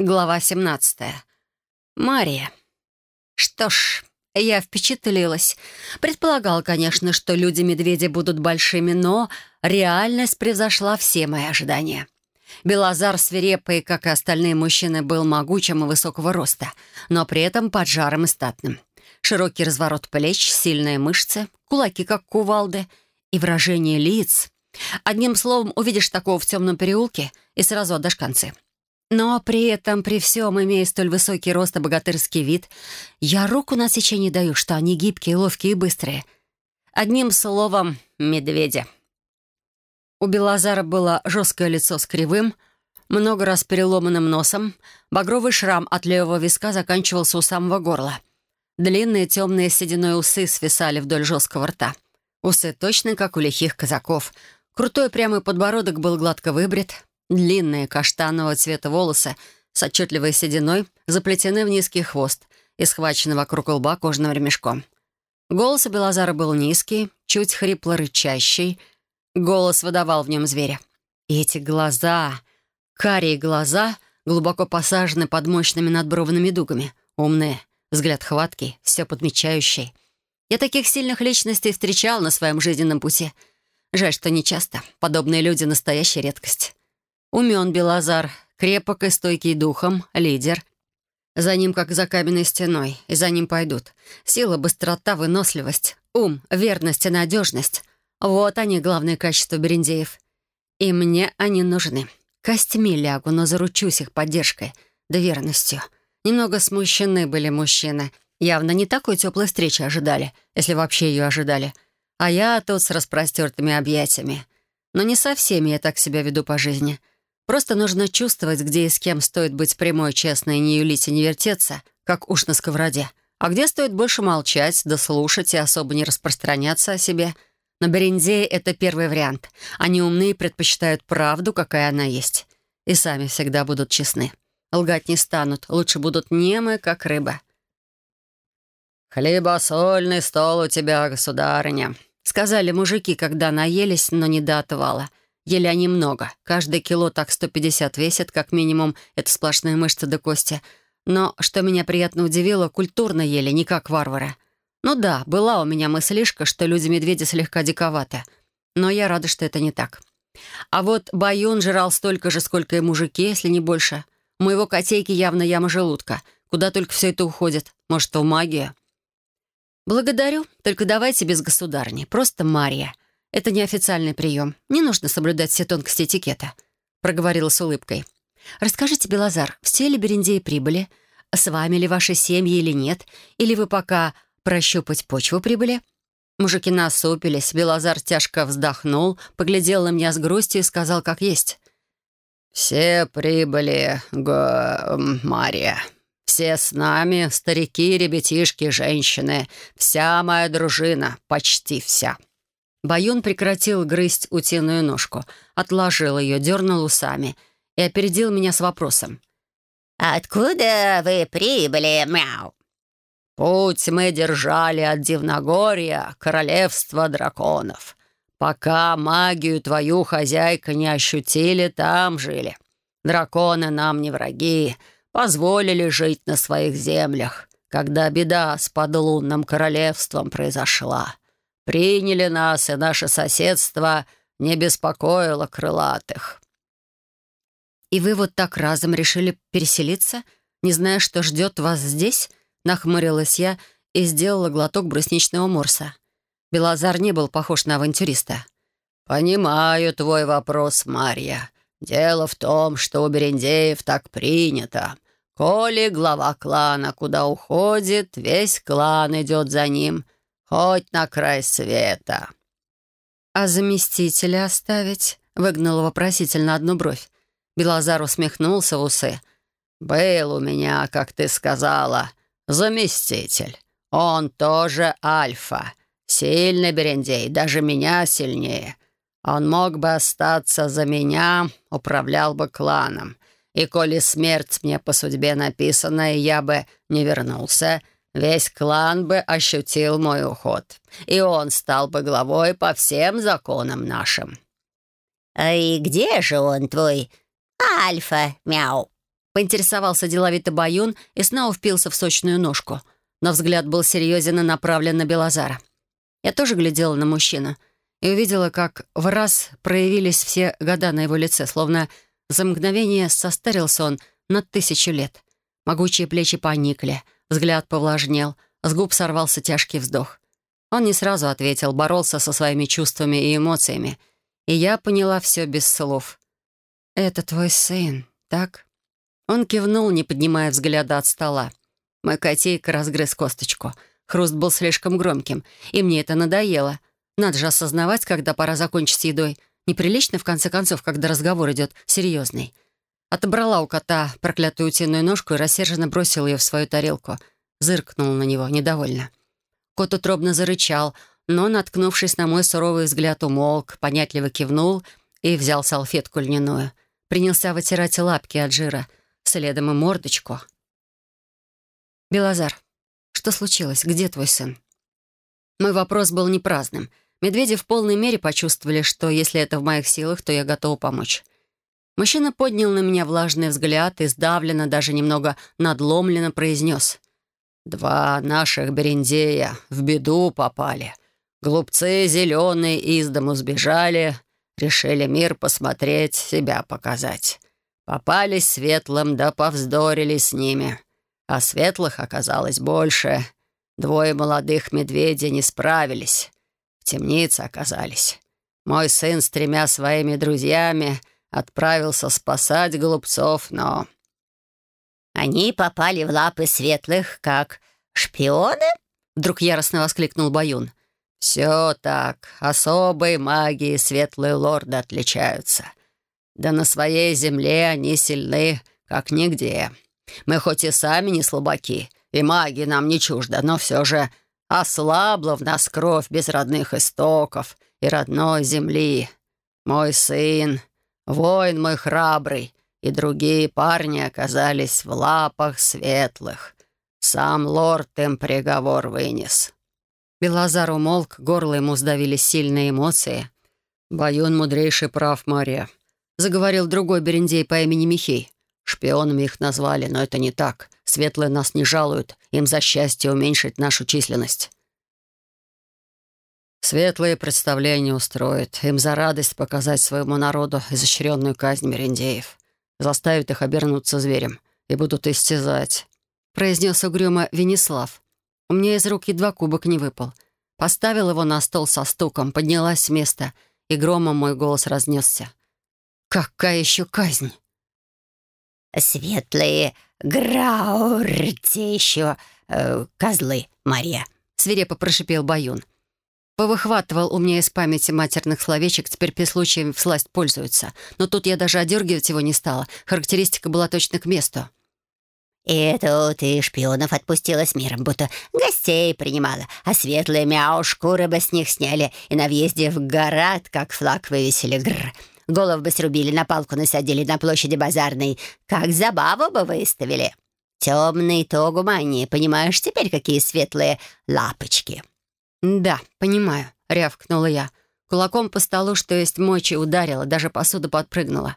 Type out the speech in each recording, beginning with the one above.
Глава 17. Мария. Что ж, я впечатлилась. Предполагала, конечно, что люди-медведи будут большими, но реальность превзошла все мои ожидания. Белозар свирепый, как и остальные мужчины, был могучим и высокого роста, но при этом поджарым и статным. Широкий разворот плеч, сильные мышцы, кулаки, как кувалды, и выражение лиц. Одним словом, увидишь такого в темном переулке и сразу отдашь концы. Но при этом, при всем, имея столь высокий рост и богатырский вид, я руку на сечение даю, что они гибкие, ловкие и быстрые. Одним словом, медведи. У Белозара было жесткое лицо с кривым, много раз переломанным носом, багровый шрам от левого виска заканчивался у самого горла. Длинные темные сединой усы свисали вдоль жесткого рта. Усы точно, как у лихих казаков. Крутой прямой подбородок был гладко выбрит, Длинные каштанового цвета волосы с отчетливой сединой заплетены в низкий хвост и схвачены вокруг лба кожаным ремешком. Голос у Белозара был низкий, чуть хрипло-рычащий. Голос выдавал в нем зверя. И эти глаза, карие глаза, глубоко посажены под мощными надбровными дугами, умные, взгляд хваткий, все подмечающий. Я таких сильных личностей встречал на своем жизненном пути. Жаль, что не часто. Подобные люди — настоящая редкость. Умен Белозар, крепок и стойкий духом, лидер. За ним, как за каменной стеной, и за ним пойдут. Сила, быстрота, выносливость, ум, верность и надежность. Вот они, главные качества бериндеев. И мне они нужны. Костьми лягу, но заручусь их поддержкой, да верностью. Немного смущены были мужчины. Явно не такой теплой встречи ожидали, если вообще ее ожидали. А я тут с распростертыми объятиями. Но не со всеми я так себя веду по жизни — Просто нужно чувствовать, где и с кем стоит быть прямой, честной, не юлить и не вертеться, как уж на сковороде. А где стоит больше молчать, да слушать и особо не распространяться о себе. На Берендее это первый вариант. Они умные предпочитают правду, какая она есть. И сами всегда будут честны. Лгать не станут, лучше будут немы, как рыба. «Хлебосольный стол у тебя, государыня», — сказали мужики, когда наелись, но не до отвала — Ели они много. Каждое кило так 150 весит, как минимум, это сплошные мышцы до кости. Но, что меня приятно удивило, культурно ели, не как варвары. Ну да, была у меня мыслишка, что люди-медведи слегка диковаты. Но я рада, что это не так. А вот Баюн жрал столько же, сколько и мужики, если не больше. У моего котейки явно яма желудка. Куда только все это уходит? Может, в магию? «Благодарю, только давайте без государни. Просто Мария. Это неофициальный прием. Не нужно соблюдать все тонкости этикета», — проговорила с улыбкой. «Расскажите, Белозар, все ли Берендеи прибыли? С вами ли ваши семьи или нет? Или вы пока прощупать почву прибыли?» Мужики насупились. Белозар тяжко вздохнул, поглядел на меня с грустью и сказал, как есть. «Все прибыли, г... Мария. Все с нами, старики, ребятишки, женщины. Вся моя дружина, почти вся». Баюн прекратил грызть утиную ножку, отложил ее, дернул усами и опередил меня с вопросом. «Откуда вы прибыли, мяу?» «Путь мы держали от Дивногорья, королевства драконов. Пока магию твою, хозяйка, не ощутили, там жили. Драконы нам не враги, позволили жить на своих землях, когда беда с подлунным королевством произошла. Приняли нас, и наше соседство не беспокоило крылатых». «И вы вот так разом решили переселиться, не зная, что ждет вас здесь?» Нахмурилась я и сделала глоток брусничного морса. Белозар не был похож на авантюриста. «Понимаю твой вопрос, Марья. Дело в том, что у Берендеев так принято. Коли глава клана куда уходит, весь клан идет за ним. Хоть на край света». «А заместителя оставить?» — выгнала вопросительно одну бровь. Белозар усмехнулся в усы. «Был у меня, как ты сказала, заместитель. Он тоже альфа. Сильный Берендей, даже меня сильнее. Он мог бы остаться за меня, управлял бы кланом. И коли смерть мне по судьбе написана, я бы не вернулся, — Весь клан бы ощутил мой уход, и он стал бы главой по всем законам нашим». «А и где же он, твой Альфа, мяу?» Поинтересовался деловито Баюн и снова впился в сочную ножку. Но взгляд был серьезен и направлен на Белозара. Я тоже глядела на мужчину и увидела, как в раз проявились все года на его лице, словно за мгновение состарился он на тысячу лет. Могучие плечи поникли, взгляд повлажнел, с губ сорвался тяжкий вздох. Он не сразу ответил, боролся со своими чувствами и эмоциями. И я поняла все без слов. «Это твой сын, так?» Он кивнул, не поднимая взгляда от стола. Мой котейка разгрыз косточку — Хруст был слишком громким, и мне это надоело. Надо же осознавать, когда пора закончить с едой. Неприлично, в конце концов, когда разговор идет серьезный. Отобрала у кота проклятую утиную ножку и рассерженно бросила ее в свою тарелку. Зыркнул на него, недовольно. Кот утробно зарычал, но, наткнувшись на мой суровый взгляд, умолк, понятливо кивнул и взял салфетку льняную. Принялся вытирать лапки от жира, следом и мордочку. «Белозар, что случилось? Где твой сын?» Мой вопрос был не праздным. Медведи в полной мере почувствовали, что если это в моих силах, то я готова помочь. Мужчина поднял на меня влажный взгляд и сдавленно, даже немного надломленно произнес. «Два наших берендея в беду попали. Глупцы зеленые из дому сбежали, решили мир посмотреть, себя показать. Попались светлым, да повздорили с ними а светлых оказалось больше. Двое молодых медведей не справились. В темнице оказались. Мой сын с тремя своими друзьями отправился спасать голубцов, но... «Они попали в лапы светлых, как шпионы?» Вдруг яростно воскликнул Баюн. «Все так. Особой магией светлые лорды отличаются. Да на своей земле они сильны, как нигде. Мы хоть и сами не слабаки, и маги нам не чужда, но все же ослабла в нас кровь без родных истоков и родной земли. Мой сын, воин мой храбрый, и другие парни оказались в лапах светлых. Сам лорд им приговор вынес». Белозар умолк, горло ему сдавили сильные эмоции. «Баюн мудрейший прав, Мария», — заговорил другой берендей по имени Михей. Шпионами их назвали, но это не так. Светлые нас не жалуют. Им за счастье уменьшить нашу численность. Светлые представления устроят. Им за радость показать своему народу изощренную казнь мериндеев. Заставят их обернуться зверем и будут истязать. Произнес угрюмо Венеслав. У меня из рук едва кубок не выпал. Поставил его на стол со стуком, поднялась с места, и громом мой голос разнесся. «Какая еще казнь?» светлые граурти еще э, козлы, Мария», — свирепо прошипел Баюн. Повыхватывал у меня из памяти матерных словечек, теперь при случае всласть пользуются. Но тут я даже одергивать его не стала. Характеристика была точно к месту. «И это ты шпионов отпустила с миром, будто гостей принимала, а светлые мяу шкуры бы с них сняли и на въезде в город, как флаг вывесили. Гррр. Голов бы срубили, на палку насадили на площади базарной. Как забаву бы выставили. Темный тогу мани, понимаешь теперь, какие светлые лапочки?» «Да, понимаю», — рявкнула я. Кулаком по столу, что есть мочи, ударила, даже посуда подпрыгнула.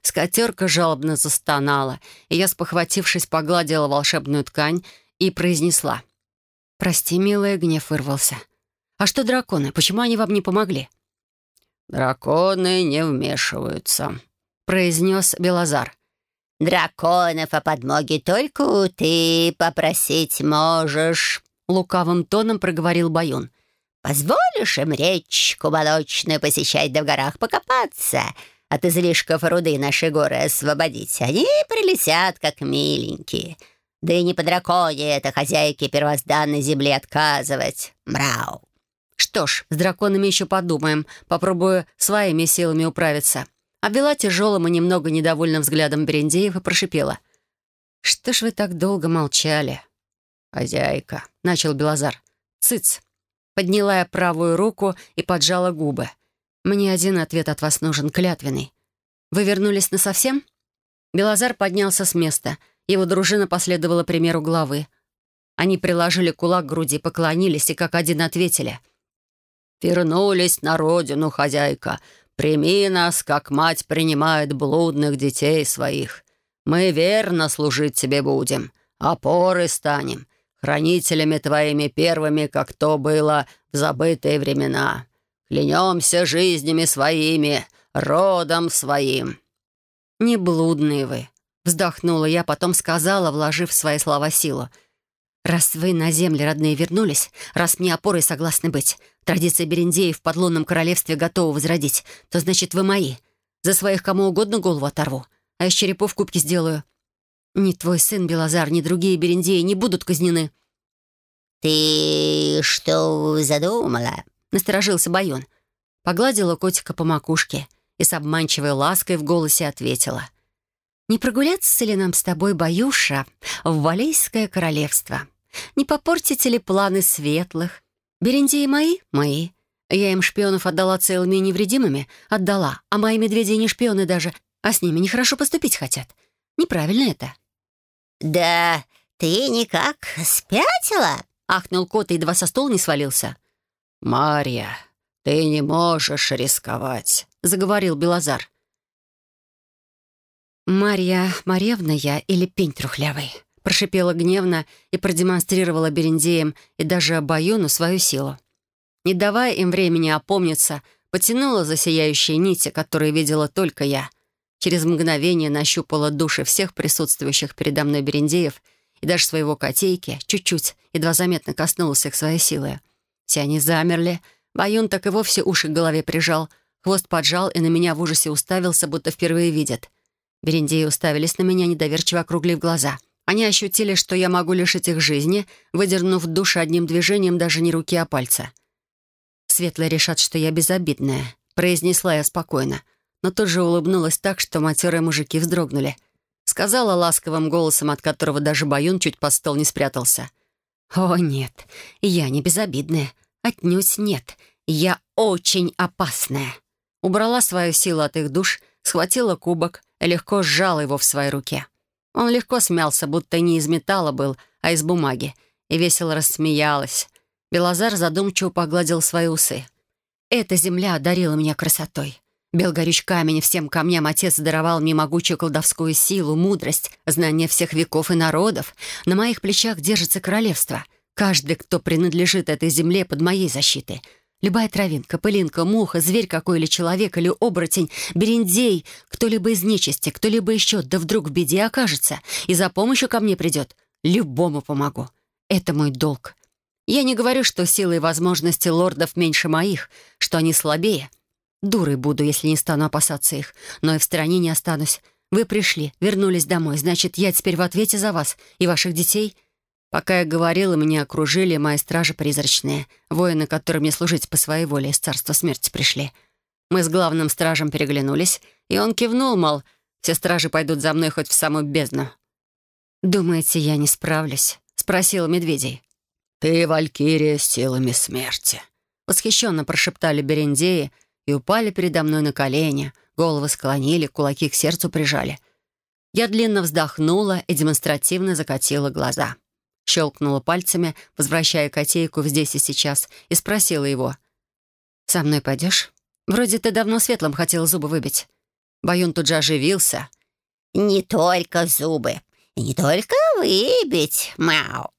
Скатерка жалобно застонала, и я, спохватившись, погладила волшебную ткань и произнесла. «Прости, милая, гнев вырвался. А что драконы? Почему они вам не помогли?» «Драконы не вмешиваются», — произнес Белозар. «Драконов о подмоге только ты попросить можешь», — лукавым тоном проговорил Баюн. «Позволишь им речку молочную посещать да в горах покопаться, от излишков руды наши горы освободить. Они прилетят, как миленькие. Да и не по драконе это хозяйке первозданной земли отказывать. Мрау!» Что ж, с драконами еще подумаем. Попробую своими силами управиться. Обвела тяжелым и немного недовольным взглядом Берендеев и прошипела. «Что ж вы так долго молчали?» «Хозяйка», — начал Белозар. «Цыц!» Подняла я правую руку и поджала губы. «Мне один ответ от вас нужен, клятвенный. Вы вернулись насовсем?» Белозар поднялся с места. Его дружина последовала примеру главы. Они приложили кулак к груди, поклонились и как один ответили — «Вернулись на родину, хозяйка. Прими нас, как мать принимает блудных детей своих. Мы верно служить тебе будем, опоры станем, хранителями твоими первыми, как то было в забытые времена. Клянемся жизнями своими, родом своим». «Не блудные вы», — вздохнула я, потом сказала, вложив в свои слова силу. «Раз вы на земле родные вернулись, раз мне опорой согласны быть, традиции Берендеев в подлунном королевстве готовы возродить, то значит, вы мои. За своих кому угодно голову оторву, а из черепов кубки сделаю. Ни твой сын Белозар, ни другие Берендеи не будут казнены». «Ты что задумала?» — насторожился Байон. Погладила котика по макушке и с обманчивой лаской в голосе ответила. «Не прогуляться ли нам с тобой, Баюша, в Валейское королевство? Не попортите ли планы светлых? Берендеи мои? Мои. Я им шпионов отдала целыми и невредимыми? Отдала. А мои медведи не шпионы даже, а с ними нехорошо поступить хотят. Неправильно это». «Да ты никак спятила?» Ахнул кот и едва со стола не свалился. «Марья, ты не можешь рисковать», — заговорил Белозар. «Марья Маревна я или пень трухлявый?» Прошипела гневно и продемонстрировала Берендеем и даже Баюну свою силу. Не давая им времени опомниться, потянула за сияющие нити, которые видела только я. Через мгновение нащупала души всех присутствующих передо мной Берендеев и даже своего котейки, чуть-чуть, едва заметно коснулась их своей силой. Все они замерли. Баюн так и вовсе уши к голове прижал, хвост поджал и на меня в ужасе уставился, будто впервые видят. Берендеи уставились на меня, недоверчиво округлив глаза. Они ощутили, что я могу лишить их жизни, выдернув души одним движением даже не руки, а пальца. «Светлые решат, что я безобидная», — произнесла я спокойно, но тут же улыбнулась так, что матерые мужики вздрогнули — Сказала ласковым голосом, от которого даже Баюн чуть под стол не спрятался. «О, нет, я не безобидная. Отнюдь нет. Я очень опасная». Убрала свою силу от их душ, схватила кубок и легко сжала его в своей руке. Он легко смялся, будто не из металла был, а из бумаги, и весело рассмеялась. Белозар задумчиво погладил свои усы. «Эта земля одарила меня красотой. Бел горюч камень, всем камням отец даровал мне могучую колдовскую силу, мудрость, знание всех веков и народов. На моих плечах держится королевство. Каждый, кто принадлежит этой земле, под моей защитой. Любая травинка, пылинка, муха, зверь какой или человек, или оборотень, бериндей, кто-либо из нечисти, кто-либо еще, да вдруг в беде окажется и за помощью ко мне придет. Любому помогу. Это мой долг. Я не говорю, что силы и возможности лордов меньше моих, что они слабее — Дурой буду, если не стану опасаться их. Но и в стороне не останусь. Вы пришли, вернулись домой. Значит, я теперь в ответе за вас и ваших детей. Пока я говорила, меня окружили мои стражи призрачные, воины, которые мне служить по своей воле из царства смерти пришли. Мы с главным стражем переглянулись, и он кивнул, мол, все стражи пойдут за мной хоть в самую бездну. «Думаете, я не справлюсь?» — спросил Медведей. «Ты, Валькирия, с силами смерти», — восхищенно прошептали Берендеи, упали передо мной на колени, головы склонили, кулаки к сердцу прижали. Я длинно вздохнула и демонстративно закатила глаза. Щелкнула пальцами, возвращая котейку в здесь и сейчас, и спросила его. «Со мной пойдешь? Вроде ты давно светлым хотел зубы выбить». Баюн тут же оживился. «Не только зубы, не только выбить, Мау.